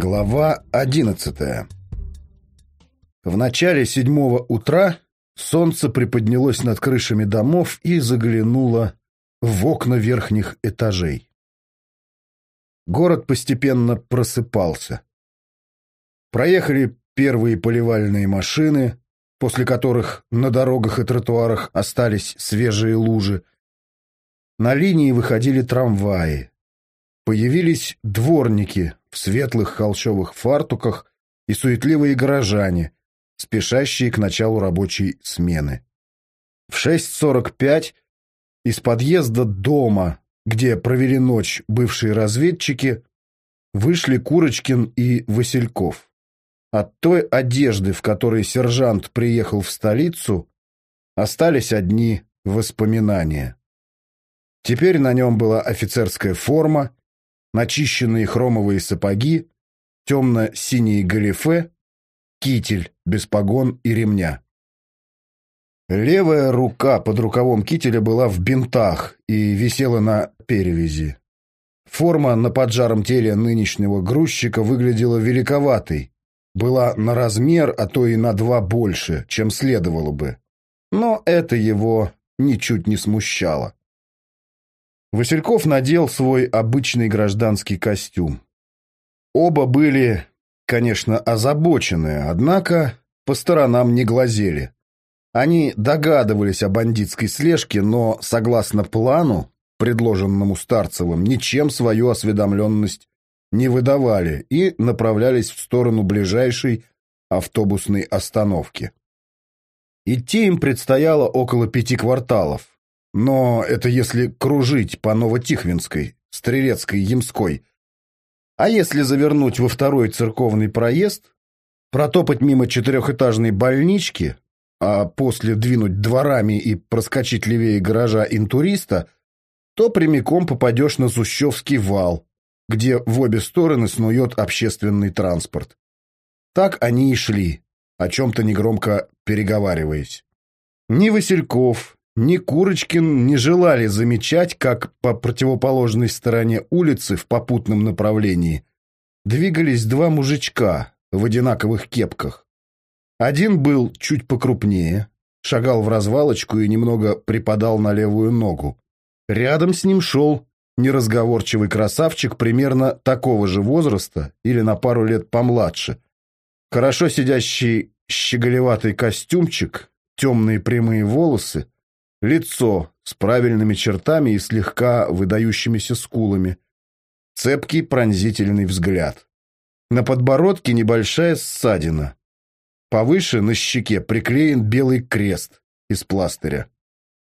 Глава одиннадцатая В начале седьмого утра солнце приподнялось над крышами домов и заглянуло в окна верхних этажей. Город постепенно просыпался. Проехали первые поливальные машины, после которых на дорогах и тротуарах остались свежие лужи. На линии выходили трамваи. Появились дворники в светлых холщовых фартуках и суетливые горожане, спешащие к началу рабочей смены. В 6.45 из подъезда дома, где провели ночь бывшие разведчики, вышли Курочкин и Васильков. От той одежды, в которой сержант приехал в столицу, остались одни воспоминания. Теперь на нем была офицерская форма, начищенные хромовые сапоги, темно-синие галифе, китель без погон и ремня. Левая рука под рукавом кителя была в бинтах и висела на перевязи. Форма на поджаром теле нынешнего грузчика выглядела великоватой, была на размер, а то и на два больше, чем следовало бы. Но это его ничуть не смущало. Васильков надел свой обычный гражданский костюм. Оба были, конечно, озабочены, однако по сторонам не глазели. Они догадывались о бандитской слежке, но, согласно плану, предложенному Старцевым, ничем свою осведомленность не выдавали и направлялись в сторону ближайшей автобусной остановки. Идти им предстояло около пяти кварталов, но это если кружить по Новотихвинской, Стрелецкой, Ямской. А если завернуть во второй церковный проезд, протопать мимо четырехэтажной больнички, а после двинуть дворами и проскочить левее гаража интуриста, то прямиком попадешь на Сущевский вал, где в обе стороны снует общественный транспорт. Так они и шли, о чем-то негромко переговариваясь. Ни Васильков, ни Курочкин не желали замечать, как по противоположной стороне улицы в попутном направлении двигались два мужичка в одинаковых кепках. Один был чуть покрупнее, шагал в развалочку и немного припадал на левую ногу. Рядом с ним шел неразговорчивый красавчик примерно такого же возраста или на пару лет помладше. Хорошо сидящий щеголеватый костюмчик, темные прямые волосы — Лицо с правильными чертами и слегка выдающимися скулами. Цепкий пронзительный взгляд. На подбородке небольшая ссадина. Повыше на щеке приклеен белый крест из пластыря.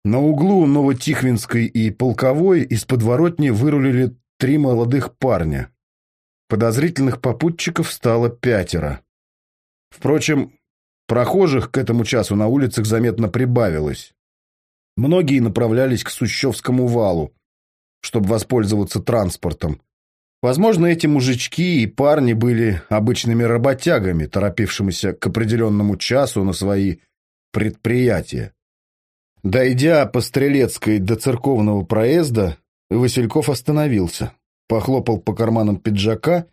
На углу Новотихвинской и Полковой из подворотни вырулили три молодых парня. Подозрительных попутчиков стало пятеро. Впрочем, прохожих к этому часу на улицах заметно прибавилось. Многие направлялись к Сущевскому валу, чтобы воспользоваться транспортом. Возможно, эти мужички и парни были обычными работягами, торопившимися к определенному часу на свои предприятия. Дойдя по Стрелецкой до церковного проезда, Васильков остановился, похлопал по карманам пиджака,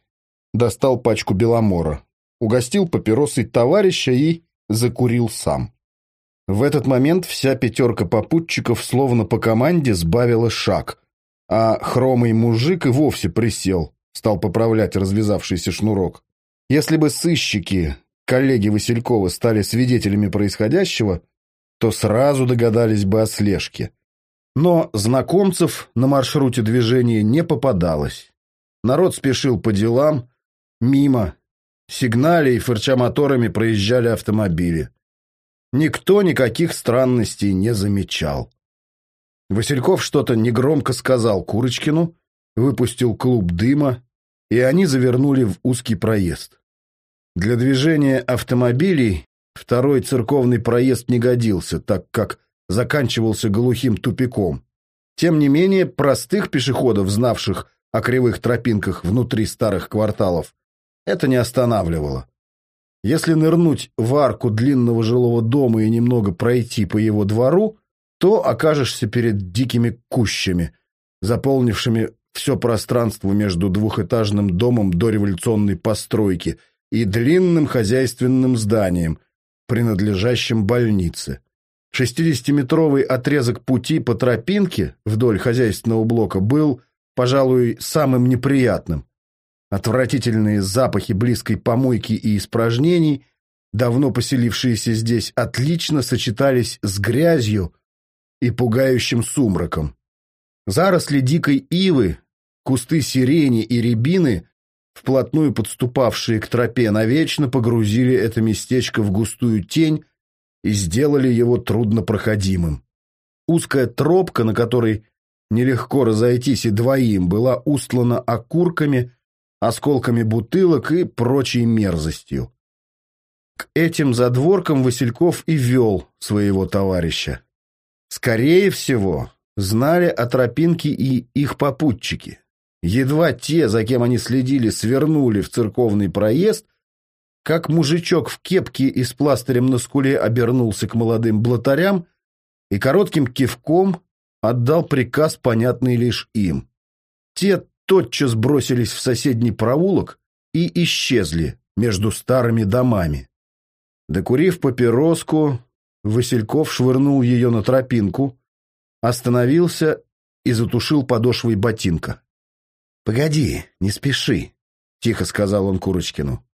достал пачку беломора, угостил папиросой товарища и закурил сам. В этот момент вся пятерка попутчиков словно по команде сбавила шаг, а хромый мужик и вовсе присел, стал поправлять развязавшийся шнурок. Если бы сыщики, коллеги Василькова, стали свидетелями происходящего, то сразу догадались бы о слежке. Но знакомцев на маршруте движения не попадалось. Народ спешил по делам, мимо. Сигнали и фырча моторами проезжали автомобили. Никто никаких странностей не замечал. Васильков что-то негромко сказал Курочкину, выпустил клуб дыма, и они завернули в узкий проезд. Для движения автомобилей второй церковный проезд не годился, так как заканчивался глухим тупиком. Тем не менее, простых пешеходов, знавших о кривых тропинках внутри старых кварталов, это не останавливало. Если нырнуть в арку длинного жилого дома и немного пройти по его двору, то окажешься перед дикими кущами, заполнившими все пространство между двухэтажным домом дореволюционной постройки и длинным хозяйственным зданием, принадлежащим больнице. Шестидесятиметровый отрезок пути по тропинке вдоль хозяйственного блока был, пожалуй, самым неприятным. Отвратительные запахи близкой помойки и испражнений, давно поселившиеся здесь, отлично сочетались с грязью и пугающим сумраком. Заросли дикой ивы, кусты сирени и рябины, вплотную подступавшие к тропе, навечно погрузили это местечко в густую тень и сделали его труднопроходимым. Узкая тропка, на которой нелегко разойтись и двоим, была устлана окурками, осколками бутылок и прочей мерзостью. К этим задворкам Васильков и вел своего товарища. Скорее всего, знали о тропинке и их попутчики. Едва те, за кем они следили, свернули в церковный проезд, как мужичок в кепке и с пластырем на скуле обернулся к молодым блатарям и коротким кивком отдал приказ, понятный лишь им. Те тотчас бросились в соседний проулок и исчезли между старыми домами. Докурив папироску, Васильков швырнул ее на тропинку, остановился и затушил подошвой ботинка. — Погоди, не спеши, — тихо сказал он Курочкину.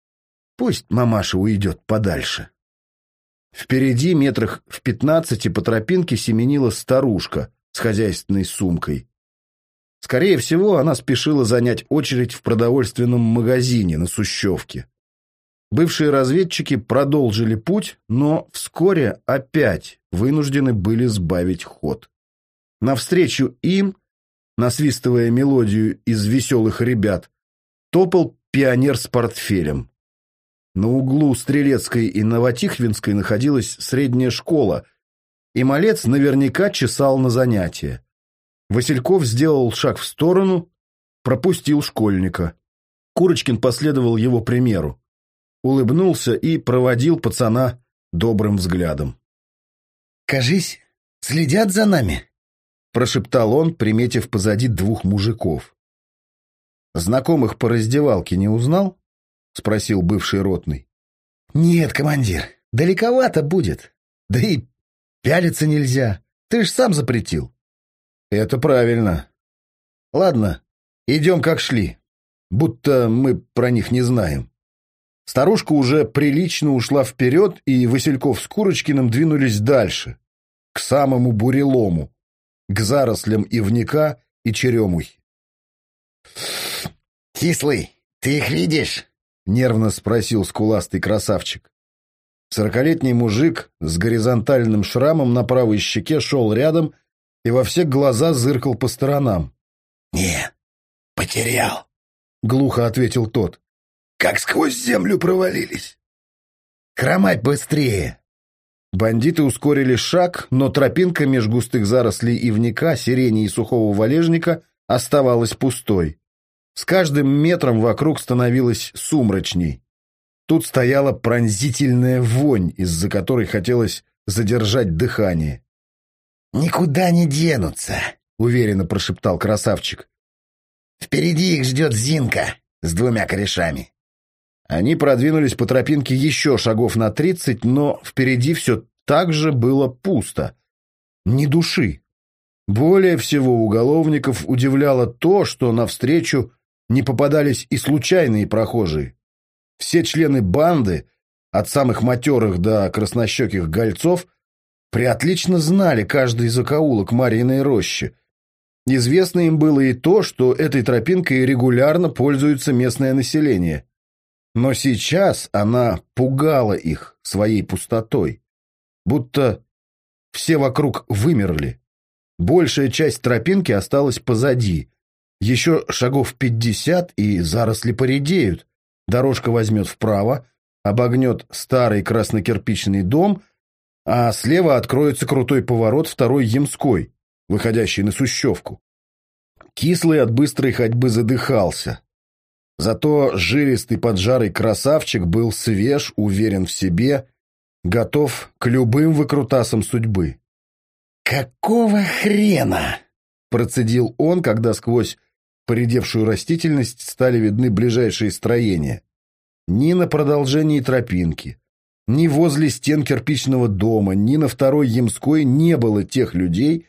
— Пусть мамаша уйдет подальше. Впереди, метрах в пятнадцати, по тропинке семенила старушка с хозяйственной сумкой. Скорее всего, она спешила занять очередь в продовольственном магазине на Сущевке. Бывшие разведчики продолжили путь, но вскоре опять вынуждены были сбавить ход. Навстречу им, насвистывая мелодию из веселых ребят, топал пионер с портфелем. На углу Стрелецкой и Новотихвинской находилась средняя школа, и малец наверняка чесал на занятия. Васильков сделал шаг в сторону, пропустил школьника. Курочкин последовал его примеру. Улыбнулся и проводил пацана добрым взглядом. «Кажись, следят за нами», — прошептал он, приметив позади двух мужиков. «Знакомых по раздевалке не узнал?» — спросил бывший ротный. «Нет, командир, далековато будет. Да и пялиться нельзя. Ты ж сам запретил». Это правильно. Ладно, идем как шли. Будто мы про них не знаем. Старушка уже прилично ушла вперед, и Васильков с Курочкиным двинулись дальше, к самому бурелому, к зарослям ивника и черемухи. «Кислый, ты их видишь?» — нервно спросил скуластый красавчик. Сорокалетний мужик с горизонтальным шрамом на правой щеке шел рядом и во все глаза зыркал по сторонам. «Не, потерял», — глухо ответил тот. «Как сквозь землю провалились». «Хромать быстрее!» Бандиты ускорили шаг, но тропинка меж густых зарослей ивника, сирени и сухого валежника оставалась пустой. С каждым метром вокруг становилось сумрачней. Тут стояла пронзительная вонь, из-за которой хотелось задержать дыхание. «Никуда не денутся», — уверенно прошептал красавчик. «Впереди их ждет Зинка с двумя корешами». Они продвинулись по тропинке еще шагов на тридцать, но впереди все так же было пусто. Ни души. Более всего уголовников удивляло то, что навстречу не попадались и случайные прохожие. Все члены банды, от самых матерых до краснощеких гольцов, приотлично знали каждый закоулок Марьиной рощи. Известно им было и то, что этой тропинкой регулярно пользуется местное население. Но сейчас она пугала их своей пустотой. Будто все вокруг вымерли. Большая часть тропинки осталась позади. Еще шагов пятьдесят, и заросли поредеют. Дорожка возьмет вправо, обогнет старый краснокирпичный дом — а слева откроется крутой поворот второй Ямской, выходящий на Сущевку. Кислый от быстрой ходьбы задыхался. Зато жилистый поджарый красавчик был свеж, уверен в себе, готов к любым выкрутасам судьбы. «Какого хрена?» — процедил он, когда сквозь поредевшую растительность, стали видны ближайшие строения. Ни на продолжении тропинки, ни возле стен кирпичного дома, ни на второй Ямской не было тех людей,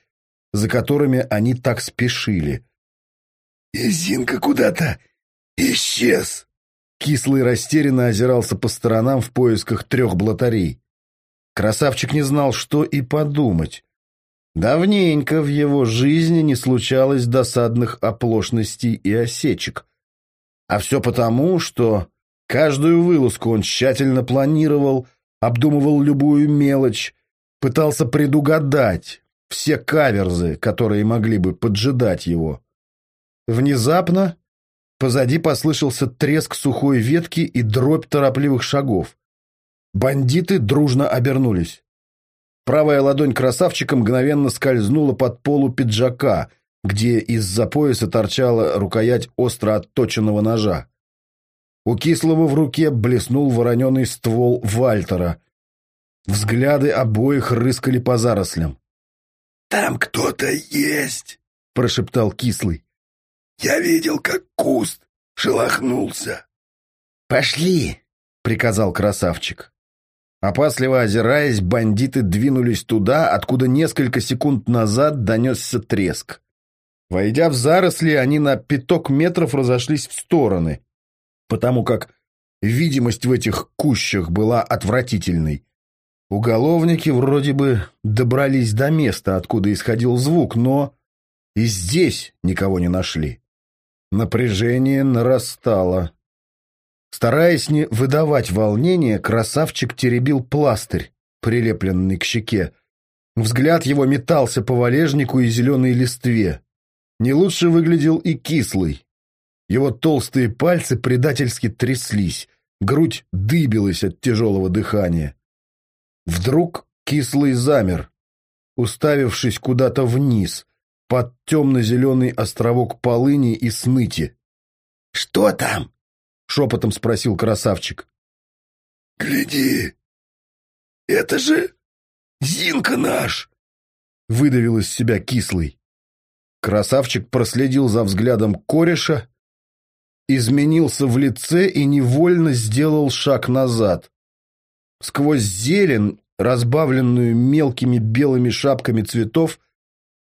за которыми они так спешили. «И Зинка куда-то исчез!» Кислый растерянно озирался по сторонам в поисках трех блатарей. Красавчик не знал, что и подумать. Давненько в его жизни не случалось досадных оплошностей и осечек. А все потому, что каждую вылазку он тщательно планировал, обдумывал любую мелочь, пытался предугадать все каверзы, которые могли бы поджидать его. Внезапно позади послышался треск сухой ветки и дробь торопливых шагов. Бандиты дружно обернулись. Правая ладонь красавчика мгновенно скользнула под полу пиджака, где из-за пояса торчала рукоять остро отточенного ножа. У Кислого в руке блеснул вороненый ствол Вальтера. Взгляды обоих рыскали по зарослям. «Там кто-то есть!» — прошептал Кислый. «Я видел, как куст шелохнулся». «Пошли!» — приказал красавчик. Опасливо озираясь, бандиты двинулись туда, откуда несколько секунд назад донесся треск. Войдя в заросли, они на пяток метров разошлись в стороны, потому как видимость в этих кущах была отвратительной. Уголовники вроде бы добрались до места, откуда исходил звук, но и здесь никого не нашли. Напряжение нарастало. Стараясь не выдавать волнения, красавчик теребил пластырь, прилепленный к щеке. Взгляд его метался по валежнику и зеленой листве. Не лучше выглядел и кислый. Его толстые пальцы предательски тряслись, грудь дыбилась от тяжелого дыхания. Вдруг кислый замер, уставившись куда-то вниз, под темно-зеленый островок полыни и сныти. «Что там?» — шепотом спросил красавчик. «Гляди! Это же Зинка наш!» — выдавил из себя кислый. Красавчик проследил за взглядом кореша, изменился в лице и невольно сделал шаг назад. Сквозь зелень, разбавленную мелкими белыми шапками цветов,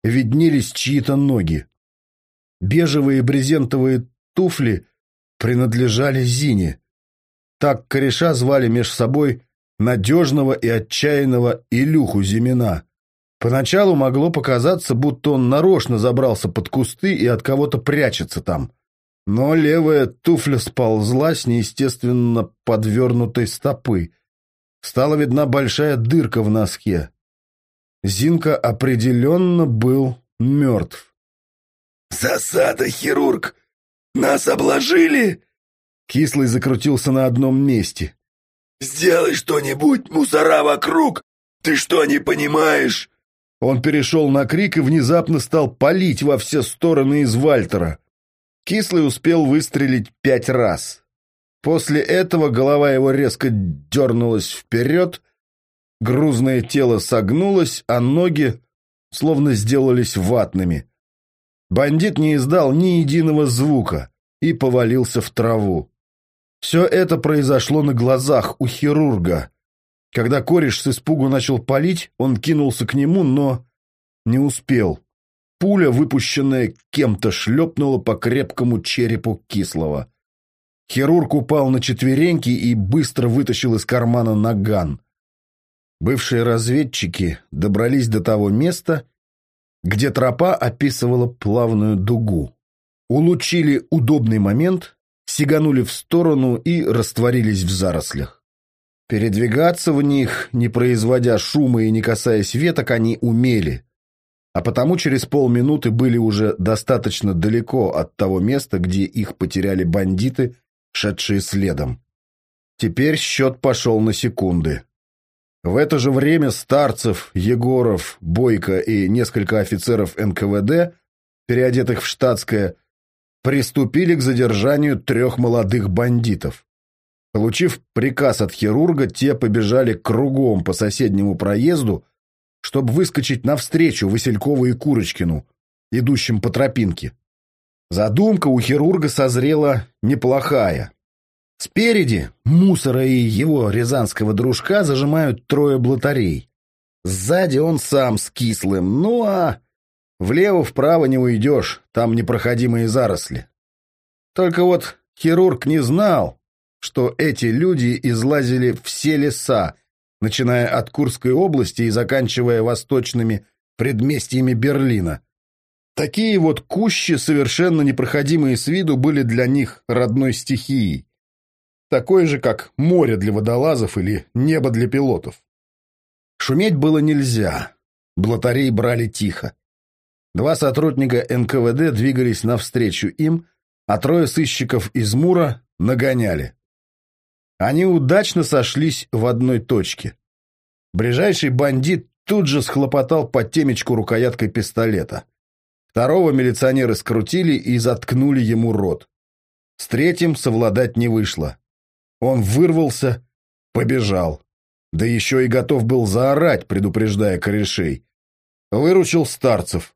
виднелись чьи-то ноги. Бежевые брезентовые туфли принадлежали Зине. Так кореша звали меж собой надежного и отчаянного Илюху Зимина. Поначалу могло показаться, будто он нарочно забрался под кусты и от кого-то прячется там. Но левая туфля сползла с неестественно подвернутой стопы. Стала видна большая дырка в носке. Зинка определенно был мертв. «Засада, хирург! Нас обложили!» Кислый закрутился на одном месте. «Сделай что-нибудь, мусора вокруг! Ты что, не понимаешь?» Он перешел на крик и внезапно стал палить во все стороны из Вальтера. Кислый успел выстрелить пять раз. После этого голова его резко дернулась вперед, грузное тело согнулось, а ноги словно сделались ватными. Бандит не издал ни единого звука и повалился в траву. Все это произошло на глазах у хирурга. Когда кореш с испугу начал палить, он кинулся к нему, но не успел. Пуля, выпущенная кем-то, шлепнула по крепкому черепу кислого. Хирург упал на четвереньки и быстро вытащил из кармана наган. Бывшие разведчики добрались до того места, где тропа описывала плавную дугу. Улучили удобный момент, сиганули в сторону и растворились в зарослях. Передвигаться в них, не производя шума и не касаясь веток, они умели, а потому через полминуты были уже достаточно далеко от того места, где их потеряли бандиты, шедшие следом. Теперь счет пошел на секунды. В это же время Старцев, Егоров, Бойко и несколько офицеров НКВД, переодетых в штатское, приступили к задержанию трех молодых бандитов. Получив приказ от хирурга, те побежали кругом по соседнему проезду, чтобы выскочить навстречу Василькову и Курочкину, идущим по тропинке. Задумка у хирурга созрела неплохая. Спереди мусора и его рязанского дружка зажимают трое блатарей. Сзади он сам с кислым, ну а влево-вправо не уйдешь, там непроходимые заросли. Только вот хирург не знал, что эти люди излазили все леса, начиная от Курской области и заканчивая восточными предместьями Берлина. Такие вот кущи, совершенно непроходимые с виду, были для них родной стихией. Такой же, как море для водолазов или небо для пилотов. Шуметь было нельзя. Блатарей брали тихо. Два сотрудника НКВД двигались навстречу им, а трое сыщиков из Мура нагоняли. Они удачно сошлись в одной точке. Ближайший бандит тут же схлопотал по темечку рукояткой пистолета. Второго милиционеры скрутили и заткнули ему рот. С третьим совладать не вышло. Он вырвался, побежал. Да еще и готов был заорать, предупреждая корешей. Выручил старцев.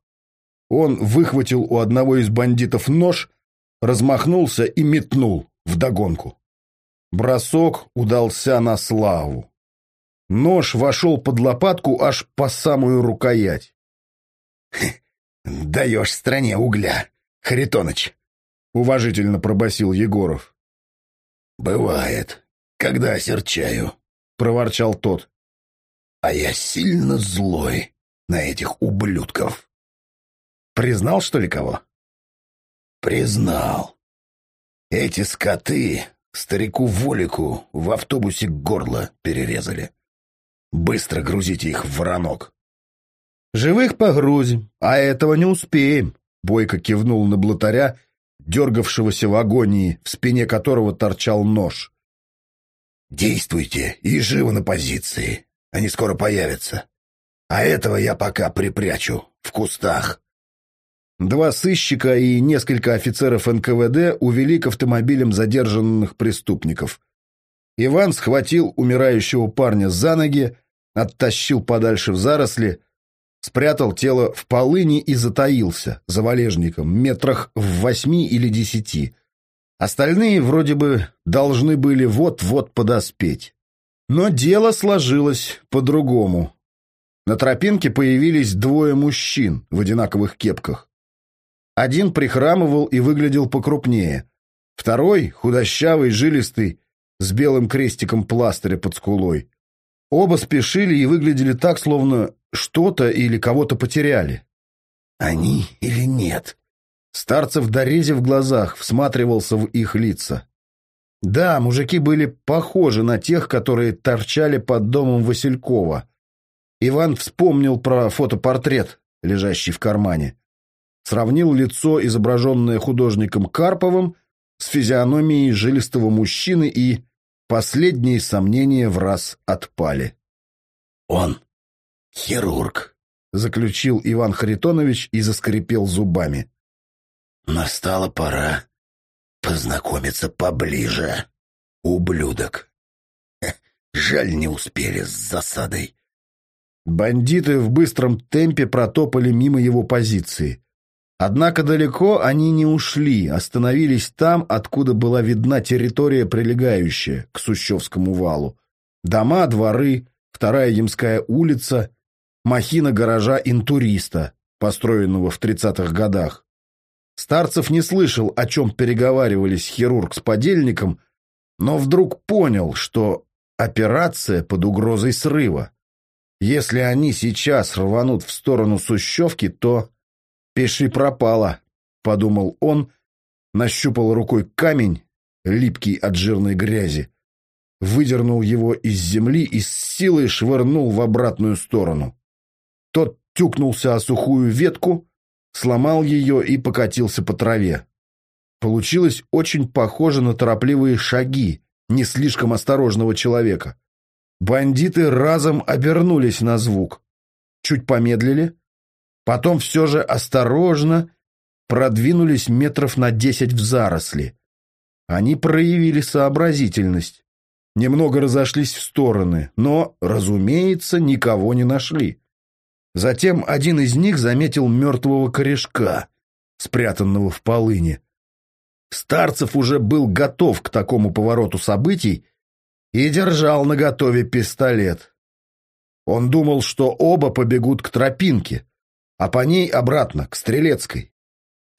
Он выхватил у одного из бандитов нож, размахнулся и метнул вдогонку. Бросок удался на славу. Нож вошел под лопатку аж по самую рукоять. «Даешь стране угля, Харитоныч!» — уважительно пробасил Егоров. «Бывает, когда серчаю», — проворчал тот. «А я сильно злой на этих ублюдков». «Признал, что ли, кого?» «Признал. Эти скоты Старику Волику в автобусе горло перерезали. Быстро грузите их в воронок. «Живых погрузим, а этого не успеем», — Бойко кивнул на блатаря, дергавшегося в агонии, в спине которого торчал нож. «Действуйте и живо на позиции. Они скоро появятся. А этого я пока припрячу в кустах». Два сыщика и несколько офицеров НКВД увели к автомобилям задержанных преступников. Иван схватил умирающего парня за ноги, оттащил подальше в заросли, спрятал тело в полыни и затаился за валежником метрах в восьми или десяти. Остальные вроде бы должны были вот-вот подоспеть. Но дело сложилось по-другому. На тропинке появились двое мужчин в одинаковых кепках. Один прихрамывал и выглядел покрупнее. Второй, худощавый, жилистый, с белым крестиком пластыря под скулой. Оба спешили и выглядели так, словно что-то или кого-то потеряли. «Они или нет?» Старцев, дорезив в глазах, всматривался в их лица. Да, мужики были похожи на тех, которые торчали под домом Василькова. Иван вспомнил про фотопортрет, лежащий в кармане сравнил лицо, изображенное художником Карповым, с физиономией жилистого мужчины, и последние сомнения в раз отпали. «Он хирург», — заключил Иван Харитонович и заскрипел зубами. «Настала пора познакомиться поближе, ублюдок. Жаль, не успели с засадой». Бандиты в быстром темпе протопали мимо его позиции. Однако далеко они не ушли, остановились там, откуда была видна территория, прилегающая к Сущевскому валу. Дома, дворы, вторая Ямская улица, махина гаража интуриста, построенного в 30-х годах. Старцев не слышал, о чем переговаривались хирург с подельником, но вдруг понял, что операция под угрозой срыва. Если они сейчас рванут в сторону Сущевки, то «Пиши пропало», — подумал он, нащупал рукой камень, липкий от жирной грязи, выдернул его из земли и с силой швырнул в обратную сторону. Тот тюкнулся о сухую ветку, сломал ее и покатился по траве. Получилось очень похоже на торопливые шаги не слишком осторожного человека. Бандиты разом обернулись на звук. Чуть помедлили, Потом все же осторожно продвинулись метров на десять в заросли. Они проявили сообразительность. Немного разошлись в стороны, но, разумеется, никого не нашли. Затем один из них заметил мертвого корешка, спрятанного в полыни. Старцев уже был готов к такому повороту событий и держал наготове пистолет. Он думал, что оба побегут к тропинке, а по ней обратно, к Стрелецкой.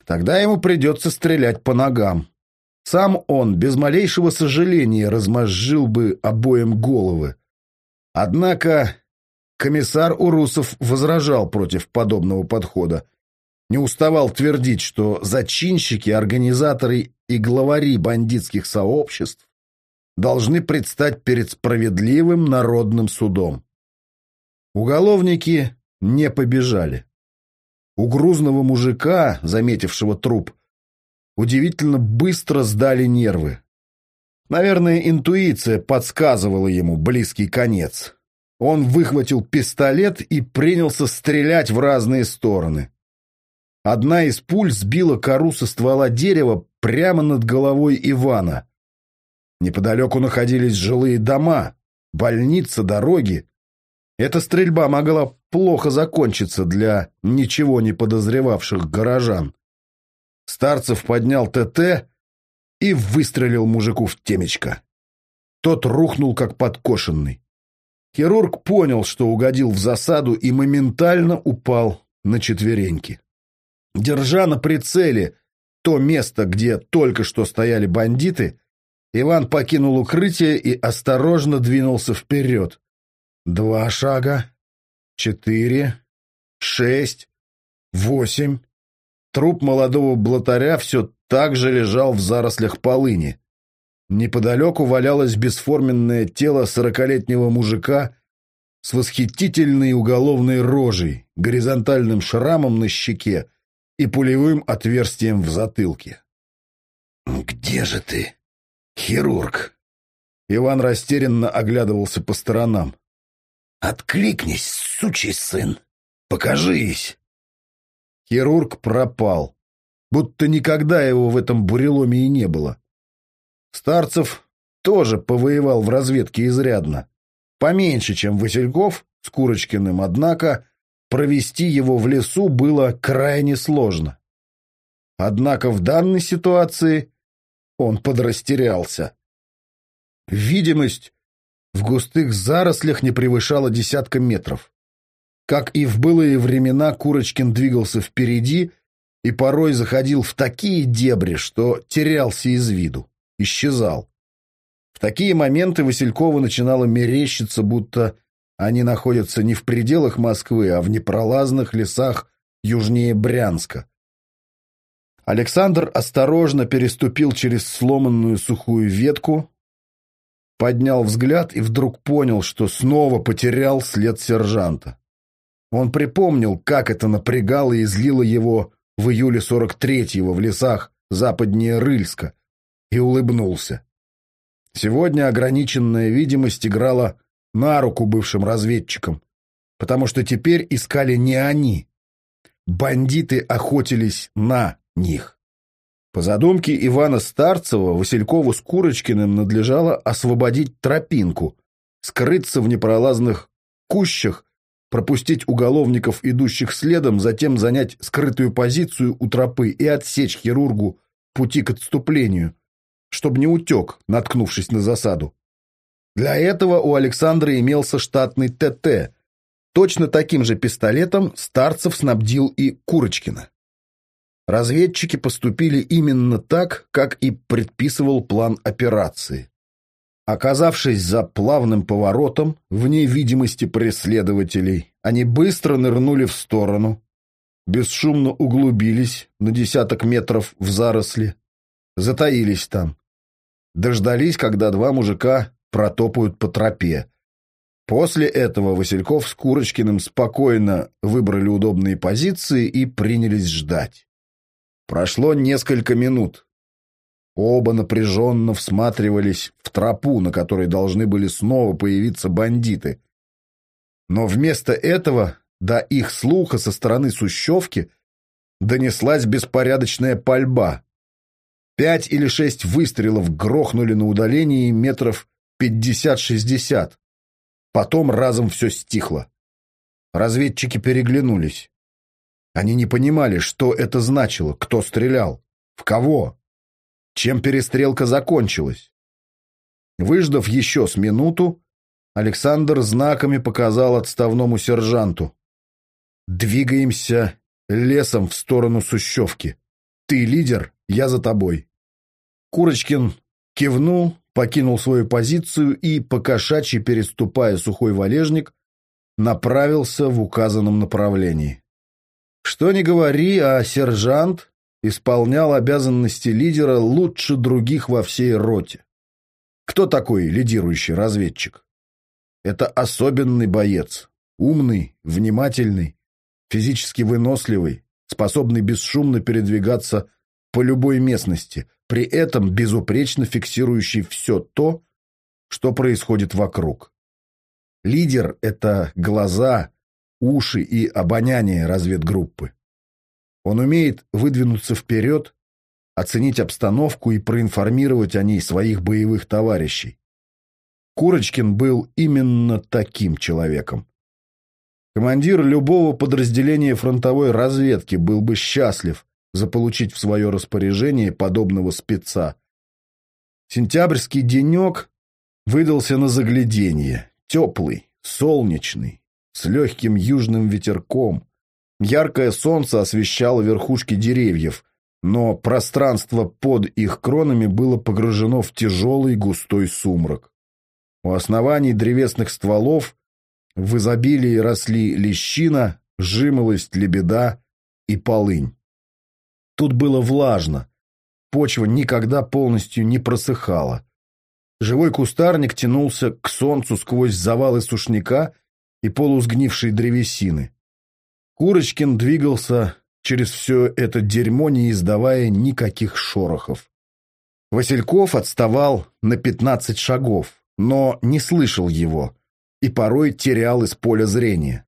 Тогда ему придется стрелять по ногам. Сам он без малейшего сожаления размозжил бы обоим головы. Однако комиссар Урусов возражал против подобного подхода. Не уставал твердить, что зачинщики, организаторы и главари бандитских сообществ должны предстать перед справедливым народным судом. Уголовники не побежали. У грузного мужика, заметившего труп, удивительно быстро сдали нервы. Наверное, интуиция подсказывала ему близкий конец. Он выхватил пистолет и принялся стрелять в разные стороны. Одна из пуль сбила кору со ствола дерева прямо над головой Ивана. Неподалеку находились жилые дома, больница, дороги. Эта стрельба могла плохо закончиться для ничего не подозревавших горожан. Старцев поднял ТТ и выстрелил мужику в темечко. Тот рухнул, как подкошенный. Хирург понял, что угодил в засаду и моментально упал на четвереньки. Держа на прицеле то место, где только что стояли бандиты, Иван покинул укрытие и осторожно двинулся вперед. Два шага, четыре, шесть, восемь. Труп молодого блатаря все так же лежал в зарослях полыни. Неподалеку валялось бесформенное тело сорокалетнего мужика с восхитительной уголовной рожей, горизонтальным шрамом на щеке и пулевым отверстием в затылке. «Где же ты, хирург?» Иван растерянно оглядывался по сторонам. «Откликнись, сучий сын! Покажись!» Хирург пропал, будто никогда его в этом буреломе и не было. Старцев тоже повоевал в разведке изрядно. Поменьше, чем Васильков с Курочкиным, однако провести его в лесу было крайне сложно. Однако в данной ситуации он подрастерялся. Видимость в густых зарослях не превышала десятка метров. Как и в былые времена, Курочкин двигался впереди и порой заходил в такие дебри, что терялся из виду, исчезал. В такие моменты Василькова начинало мерещиться, будто они находятся не в пределах Москвы, а в непролазных лесах южнее Брянска. Александр осторожно переступил через сломанную сухую ветку, поднял взгляд и вдруг понял, что снова потерял след сержанта. Он припомнил, как это напрягало и злило его в июле 43-го в лесах западнее Рыльска, и улыбнулся. Сегодня ограниченная видимость играла на руку бывшим разведчикам, потому что теперь искали не они. Бандиты охотились на них. По задумке Ивана Старцева, Василькову с Курочкиным надлежало освободить тропинку, скрыться в непролазных кущах, пропустить уголовников, идущих следом, затем занять скрытую позицию у тропы и отсечь хирургу пути к отступлению, чтобы не утек, наткнувшись на засаду. Для этого у Александра имелся штатный ТТ. Точно таким же пистолетом Старцев снабдил и Курочкина. Разведчики поступили именно так, как и предписывал план операции. Оказавшись за плавным поворотом, вне видимости преследователей, они быстро нырнули в сторону, бесшумно углубились на десяток метров в заросли, затаились там. Дождались, когда два мужика протопают по тропе. После этого Васильков с Курочкиным спокойно выбрали удобные позиции и принялись ждать. Прошло несколько минут. Оба напряженно всматривались в тропу, на которой должны были снова появиться бандиты. Но вместо этого до их слуха со стороны Сущевки донеслась беспорядочная пальба. Пять или шесть выстрелов грохнули на удалении метров пятьдесят-шестьдесят. Потом разом все стихло. Разведчики переглянулись. Они не понимали, что это значило, кто стрелял, в кого, чем перестрелка закончилась. Выждав еще с минуту, Александр знаками показал отставному сержанту. «Двигаемся лесом в сторону Сущевки. Ты лидер, я за тобой». Курочкин кивнул, покинул свою позицию и, покошачьи переступая сухой валежник, направился в указанном направлении. Что ни говори, а сержант исполнял обязанности лидера лучше других во всей роте. Кто такой лидирующий разведчик? Это особенный боец, умный, внимательный, физически выносливый, способный бесшумно передвигаться по любой местности, при этом безупречно фиксирующий все то, что происходит вокруг. Лидер — это глаза, уши и обоняние разведгруппы. Он умеет выдвинуться вперед, оценить обстановку и проинформировать о ней своих боевых товарищей. Курочкин был именно таким человеком. Командир любого подразделения фронтовой разведки был бы счастлив заполучить в свое распоряжение подобного спеца. Сентябрьский денек выдался на загляденье. Теплый, солнечный, с легким южным ветерком. Яркое солнце освещало верхушки деревьев, но пространство под их кронами было погружено в тяжелый густой сумрак. У оснований древесных стволов в изобилии росли лещина, жимолость, лебеда и полынь. Тут было влажно, почва никогда полностью не просыхала. Живой кустарник тянулся к солнцу сквозь завалы сушняка и полусгнившей древесины. Курочкин двигался через все это дерьмо, не издавая никаких шорохов. Васильков отставал на пятнадцать шагов, но не слышал его и порой терял из поля зрения.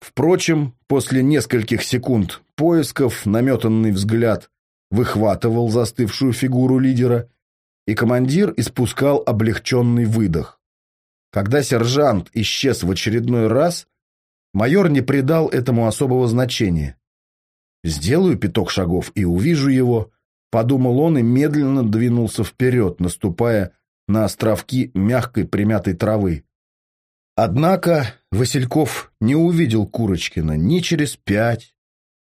Впрочем, после нескольких секунд поисков наметанный взгляд выхватывал застывшую фигуру лидера и командир испускал облегченный выдох. Когда сержант исчез в очередной раз, майор не придал этому особого значения. «Сделаю пяток шагов и увижу его», — подумал он и медленно двинулся вперед, наступая на островки мягкой примятой травы. Однако Васильков не увидел Курочкина ни через пять,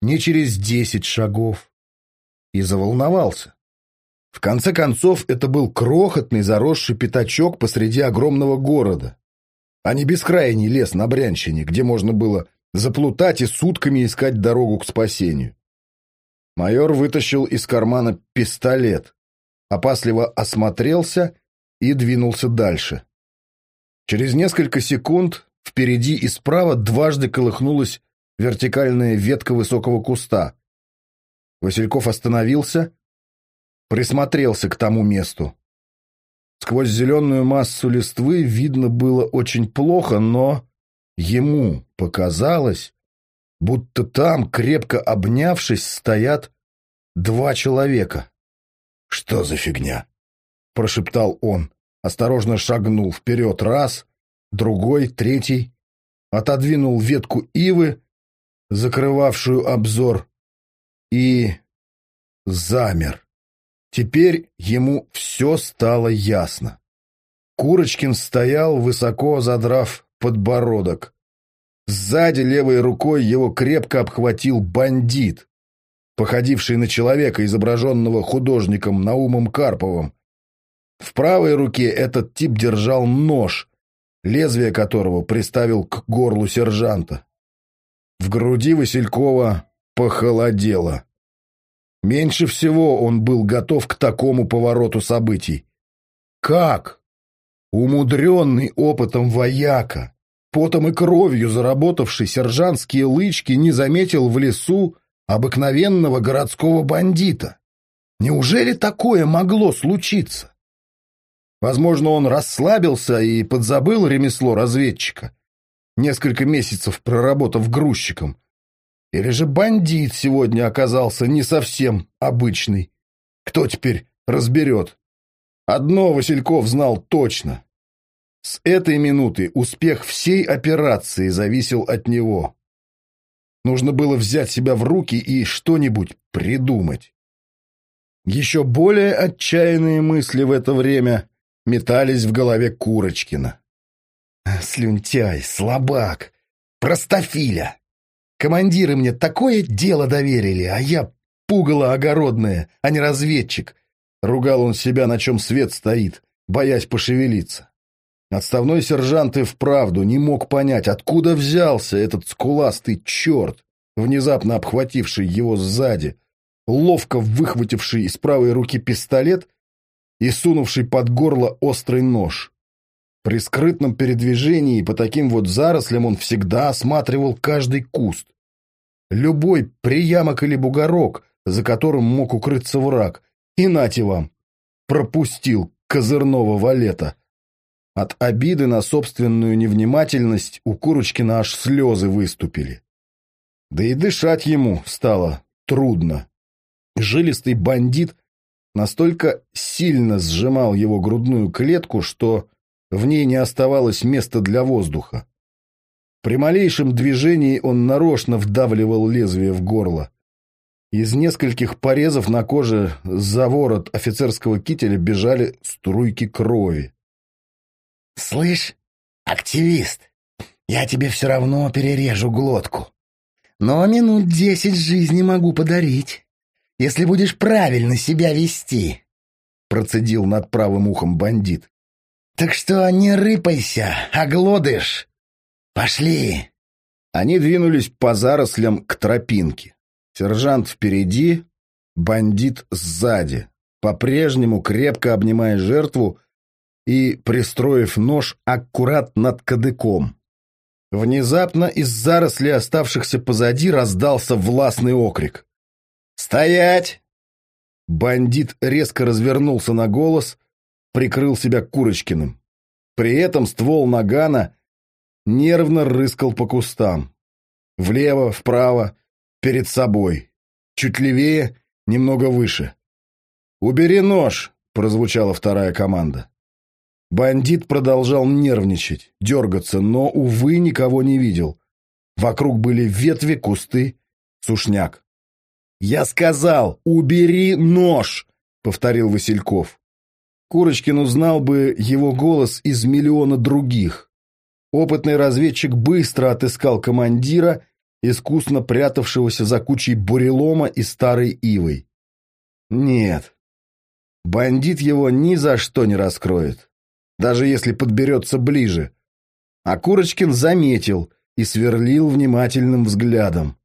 ни через десять шагов и заволновался. В конце концов, это был крохотный заросший пятачок посреди огромного города, а не бескрайний лес на Брянщине, где можно было заплутать и сутками искать дорогу к спасению. Майор вытащил из кармана пистолет, опасливо осмотрелся и двинулся дальше. Через несколько секунд впереди и справа дважды колыхнулась вертикальная ветка высокого куста. Васильков остановился присмотрелся к тому месту. Сквозь зеленую массу листвы видно было очень плохо, но ему показалось, будто там, крепко обнявшись, стоят два человека. «Что за фигня?» — прошептал он. Осторожно шагнул вперед раз, другой, третий. Отодвинул ветку ивы, закрывавшую обзор, и замер. Теперь ему все стало ясно. Курочкин стоял, высоко задрав подбородок. Сзади левой рукой его крепко обхватил бандит, походивший на человека, изображенного художником Наумом Карповым. В правой руке этот тип держал нож, лезвие которого приставил к горлу сержанта. В груди Василькова похолодело. Меньше всего он был готов к такому повороту событий. Как? Умудренный опытом вояка, потом и кровью заработавший сержантские лычки, не заметил в лесу обыкновенного городского бандита. Неужели такое могло случиться? Возможно, он расслабился и подзабыл ремесло разведчика, несколько месяцев проработав грузчиком, или же бандит сегодня оказался не совсем обычный? Кто теперь разберет? Одно Васильков знал точно. С этой минуты успех всей операции зависел от него. Нужно было взять себя в руки и что-нибудь придумать. Еще более отчаянные мысли в это время метались в голове Курочкина. «Слюнтяй, слабак, простофиля! Командиры мне такое дело доверили, а я пугало огородное, а не разведчик!» Ругал он себя, на чем свет стоит, боясь пошевелиться. Отставной сержант и вправду не мог понять, откуда взялся этот скуластый черт, внезапно обхвативший его сзади, ловко выхвативший из правой руки пистолет и сунувший под горло острый нож. При скрытном передвижении по таким вот зарослям он всегда осматривал каждый куст. Любой приямок или бугорок, за которым мог укрыться враг. И нате вам, пропустил козырного валета. От обиды на собственную невнимательность у Курочкина аж слезы выступили. Да и дышать ему стало трудно. Жилистый бандит настолько сильно сжимал его грудную клетку, что в ней не оставалось места для воздуха. При малейшем движении он нарочно вдавливал лезвие в горло. Из нескольких порезов на коже за ворот офицерского кителя бежали струйки крови. «Слышь, активист, я тебе все равно перережу глотку. Но минут десять жизни могу подарить, если будешь правильно себя вести», — процедил над правым ухом бандит. «Так что не рыпайся, оглодышь. Пошли!» Они двинулись по зарослям к тропинке. Сержант впереди, бандит сзади, по-прежнему крепко обнимая жертву и пристроив нож аккурат над кадыком. Внезапно из зарослей, оставшихся позади, раздался властный окрик. «Стоять!» Бандит резко развернулся на голос, прикрыл себя Курочкиным. При этом ствол нагана нервно рыскал по кустам. Влево, вправо, перед собой. Чуть левее, немного выше. «Убери нож!» — прозвучала вторая команда. Бандит продолжал нервничать, дергаться, но, увы, никого не видел. Вокруг были ветви, кусты, сушняк. «Я сказал, убери нож!» — повторил Васильков. Курочкин узнал бы его голос из миллиона других. Опытный разведчик быстро отыскал командира искусно прятавшегося за кучей бурелома и старой ивой. Нет, бандит его ни за что не раскроет, даже если подберется ближе. А Курочкин заметил и сверлил внимательным взглядом.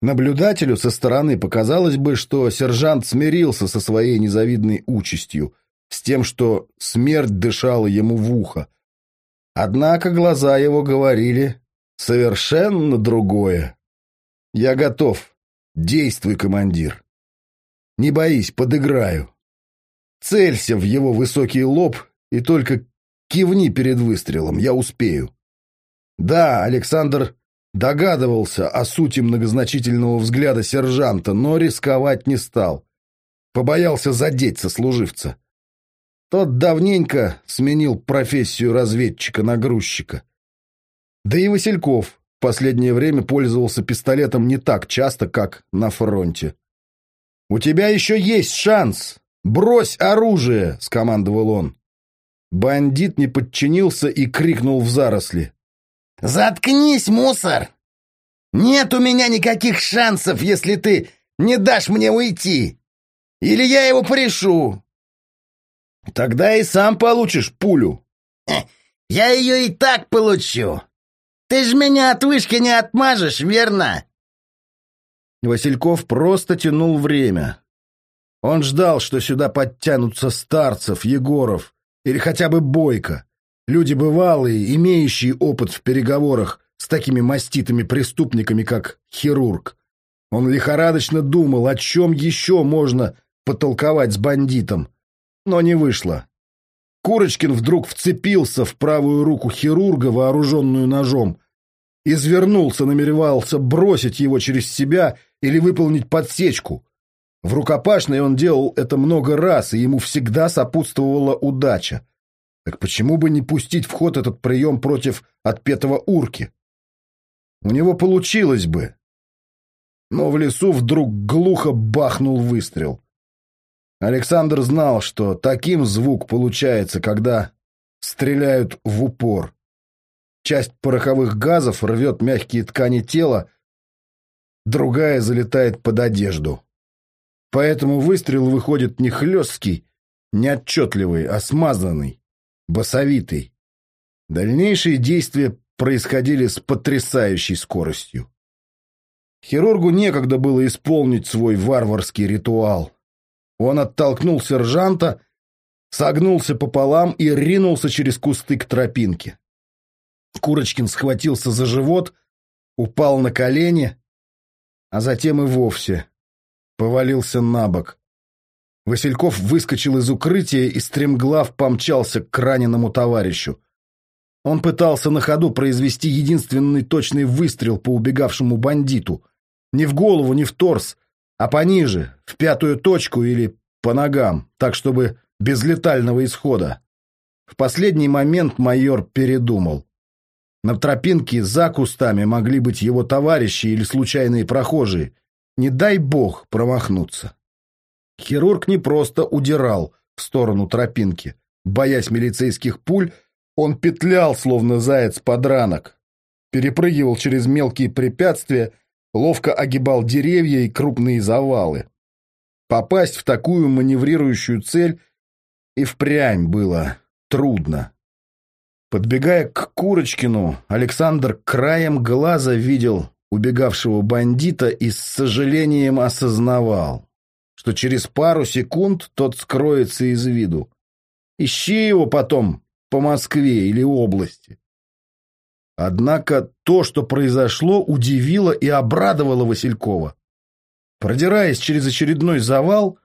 Наблюдателю со стороны показалось бы, что сержант смирился со своей незавидной участью, с тем, что смерть дышала ему в ухо. Однако глаза его говорили Совершенно другое. Я готов. Действуй, командир. Не боись, подыграю. Целься в его высокий лоб и только кивни перед выстрелом, я успею. Да, Александр догадывался о сути многозначительного взгляда сержанта, но рисковать не стал. Побоялся задеть сослуживца. Тот давненько сменил профессию разведчика на грузчика. Да и Васильков в последнее время пользовался пистолетом не так часто, как на фронте. «У тебя еще есть шанс! Брось оружие!» — скомандовал он. Бандит не подчинился и крикнул в заросли. «Заткнись, мусор! Нет у меня никаких шансов, если ты не дашь мне уйти! Или я его порешу!» «Тогда и сам получишь пулю!» «Я ее и так получу! Ты ж меня от вышки не отмажешь, верно?» Васильков просто тянул время. Он ждал, что сюда подтянутся Старцев, Егоров или хотя бы Бойко. Люди бывалые, имеющие опыт в переговорах с такими маститыми преступниками, как хирург. Он лихорадочно думал, о чем еще можно потолковать с бандитом. Но не вышло. Курочкин вдруг вцепился в правую руку хирурга, вооруженную ножом, извернулся, намеревался бросить его через себя или выполнить подсечку. В рукопашной он делал это много раз, и ему всегда сопутствовала удача. Так почему бы не пустить в ход этот прием против отпетого урки? У него получилось бы. но в лесу вдруг глухо бахнул выстрел. Александр знал, что таким звук получается, когда стреляют в упор. Часть пороховых газов рвет мягкие ткани тела, другая залетает под одежду. Поэтому выстрел выходит не хлесткий, не отчетливый, а смазанный, басовитый. Дальнейшие действия происходили с потрясающей скоростью. Хирургу некогда было исполнить свой варварский ритуал. Он оттолкнул сержанта, согнулся пополам и ринулся через кусты к тропинке. Курочкин схватился за живот, упал на колени, а затем и вовсе повалился на бок. Васильков выскочил из укрытия и стремглав помчался к раненому товарищу. Он пытался на ходу произвести единственный точный выстрел по убегавшему бандиту. Не в голову, не в торс, а пониже, в пятую точку или по ногам, так чтобы без летального исхода. В последний момент майор передумал. На тропинке за кустами могли быть его товарищи или случайные прохожие. Не дай бог промахнуться. Хирург не просто удирал в сторону тропинки. Боясь милицейских пуль, он петлял, словно заяц-подранок. Перепрыгивал через мелкие препятствия, ловко огибал деревья и крупные завалы. Попасть в такую маневрирующую цель и впрямь было трудно. Подбегая к Курочкину, Александр краем глаза видел убегавшего бандита и с сожалением осознавал, что через пару секунд тот скроется из виду. Ищи его потом по Москве или области. Однако то, что произошло, удивило и обрадовало Василькова. Продираясь через очередной завал,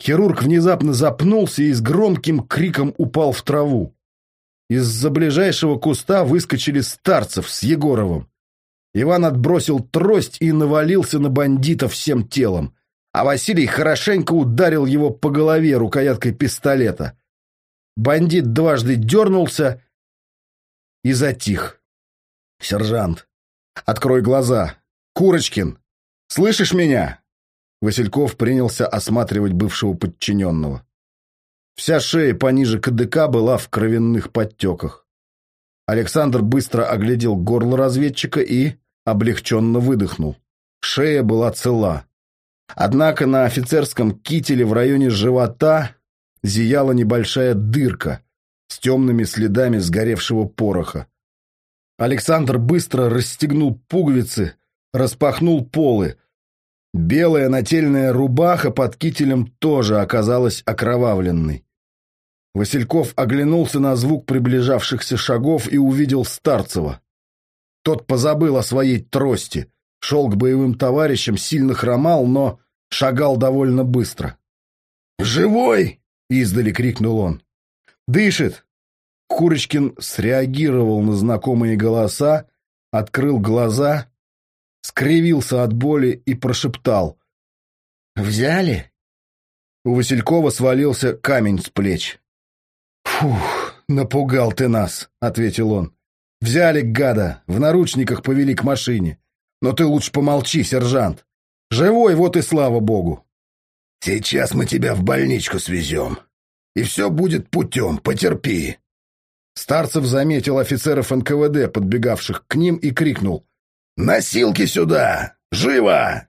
хирург внезапно запнулся и с громким криком упал в траву. Из-за ближайшего куста выскочили старцев с Егоровым. Иван отбросил трость и навалился на бандита всем телом, а Василий хорошенько ударил его по голове рукояткой пистолета. Бандит дважды дернулся и затих. «Сержант, открой глаза! Курочкин, слышишь меня?» Васильков принялся осматривать бывшего подчиненного. Вся шея пониже КДК была в кровяных подтеках. Александр быстро оглядел горло разведчика и облегченно выдохнул. Шея была цела. Однако на офицерском кителе в районе живота зияла небольшая дырка с темными следами сгоревшего пороха. Александр быстро расстегнул пуговицы, распахнул полы. Белая нательная рубаха под кителем тоже оказалась окровавленной. Васильков оглянулся на звук приближавшихся шагов и увидел Старцева. Тот позабыл о своей трости, шел к боевым товарищам, сильно хромал, но шагал довольно быстро. «Живой!» — издали крикнул он. «Дышит!» Курочкин среагировал на знакомые голоса, открыл глаза, скривился от боли и прошептал. «Взяли?» У Василькова свалился камень с плеч. «Фух, напугал ты нас», — ответил он. Взяли гада, в наручниках повели к машине. Но ты лучше помолчи, сержант. Живой, вот и слава богу. Сейчас мы тебя в больничку свезем. И все будет путем, потерпи. Старцев заметил офицеров НКВД, подбегавших к ним, и крикнул. «Носилки сюда! Живо!»